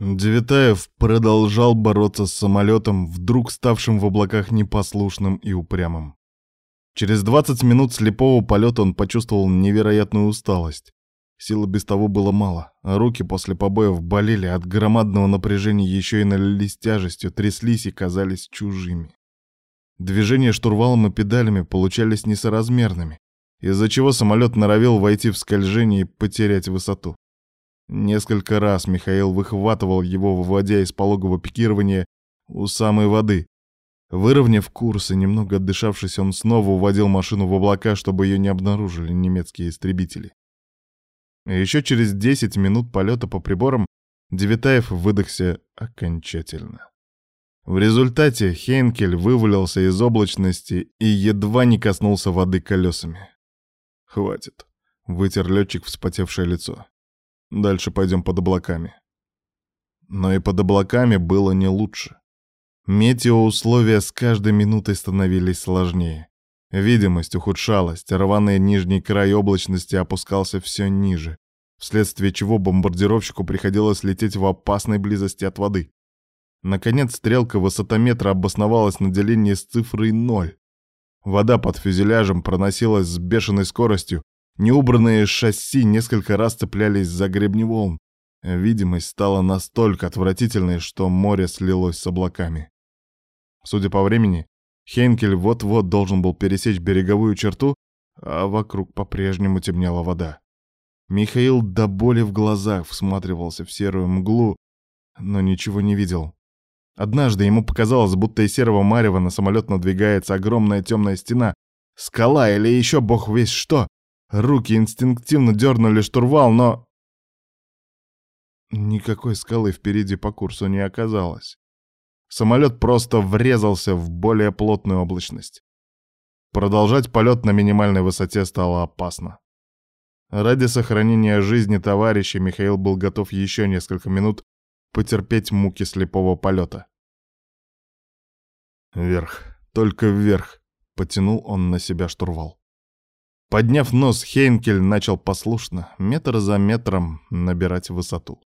Девятаев продолжал бороться с самолетом, вдруг ставшим в облаках непослушным и упрямым. Через 20 минут слепого полета он почувствовал невероятную усталость. Силы без того было мало, а руки после побоев болели, от громадного напряжения еще и налились тяжестью, тряслись и казались чужими. Движения штурвалом и педалями получались несоразмерными, из-за чего самолет норовил войти в скольжение и потерять высоту. Несколько раз Михаил выхватывал его, выводя из пологого пикирования у самой воды. Выровняв курс и немного отдышавшись, он снова уводил машину в облака, чтобы ее не обнаружили немецкие истребители. Еще через 10 минут полета по приборам Девятаев выдохся окончательно. В результате Хейнкель вывалился из облачности и едва не коснулся воды колесами. «Хватит», — вытер летчик вспотевшее лицо. «Дальше пойдем под облаками». Но и под облаками было не лучше. Метеоусловия с каждой минутой становились сложнее. Видимость ухудшалась, рваный нижний край облачности опускался все ниже, вследствие чего бомбардировщику приходилось лететь в опасной близости от воды. Наконец стрелка высотометра обосновалась на делении с цифрой 0. Вода под фюзеляжем проносилась с бешеной скоростью, неубранные шасси несколько раз цеплялись за гребни волн. Видимость стала настолько отвратительной, что море слилось с облаками. Судя по времени, Хейнкель вот-вот должен был пересечь береговую черту, а вокруг по-прежнему темнела вода. Михаил до боли в глазах всматривался в серую мглу, но ничего не видел. Однажды ему показалось, будто из серого марева на самолет надвигается огромная темная стена, скала или еще бог весь что. Руки инстинктивно дернули штурвал, но... Никакой скалы впереди по курсу не оказалось. Самолет просто врезался в более плотную облачность. Продолжать полет на минимальной высоте стало опасно. Ради сохранения жизни товарища Михаил был готов еще несколько минут потерпеть муки слепого полета. Вверх, только вверх, потянул он на себя штурвал. Подняв нос, Хейнкель начал послушно, метр за метром, набирать высоту.